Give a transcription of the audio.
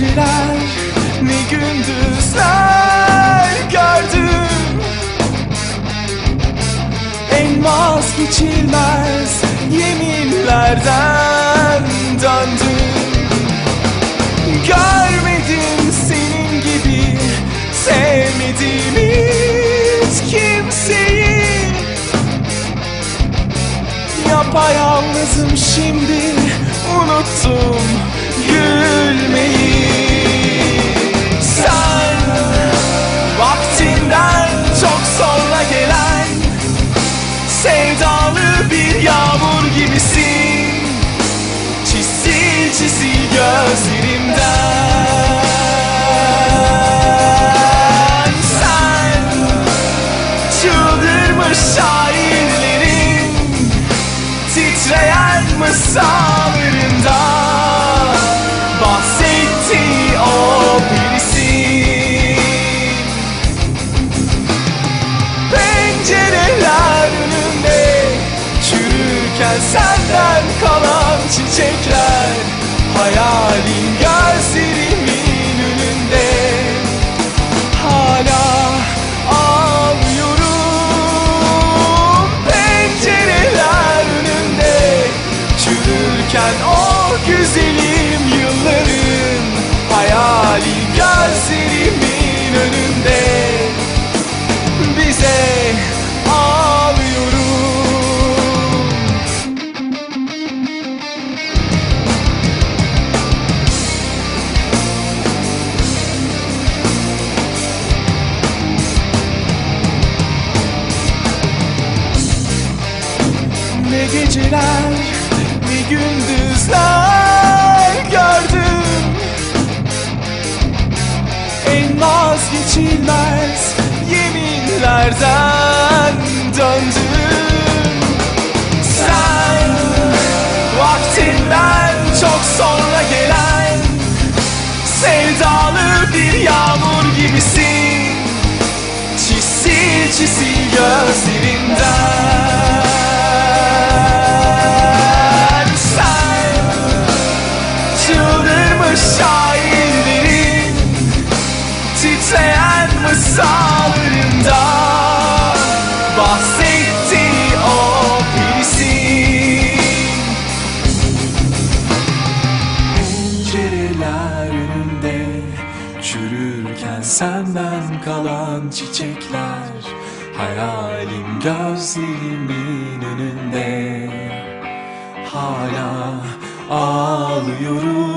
geceler ne gündüzler gördüm. En vazgeçilmez yeminlerden döndüm. Görmedim senin gibi sevmedim hiç kimseyi. Yapayalnızım şimdi unuttum gülmeyi Titreyen mısralarında Bahsetti o birisin Pencereler önünde Çürürken senden kalan çiçekler Çürürken o güzelim yılların Hayali gözlerimin önünde. Bize ağlıyorum Ne geceler gündüzler gördüm. En vazgeçilmez yeminlerden döndüm. Sen vaktinden çok sonra gelen Sevdalı bir yağmur gibisin. Çisil çisil gözlerinden şairlerin Titreyen mısralarında Bahsetti o birisin Pencereler önünde Çürürken senden kalan çiçekler Hayalim gözlerimin önünde. Hala ağlıyorum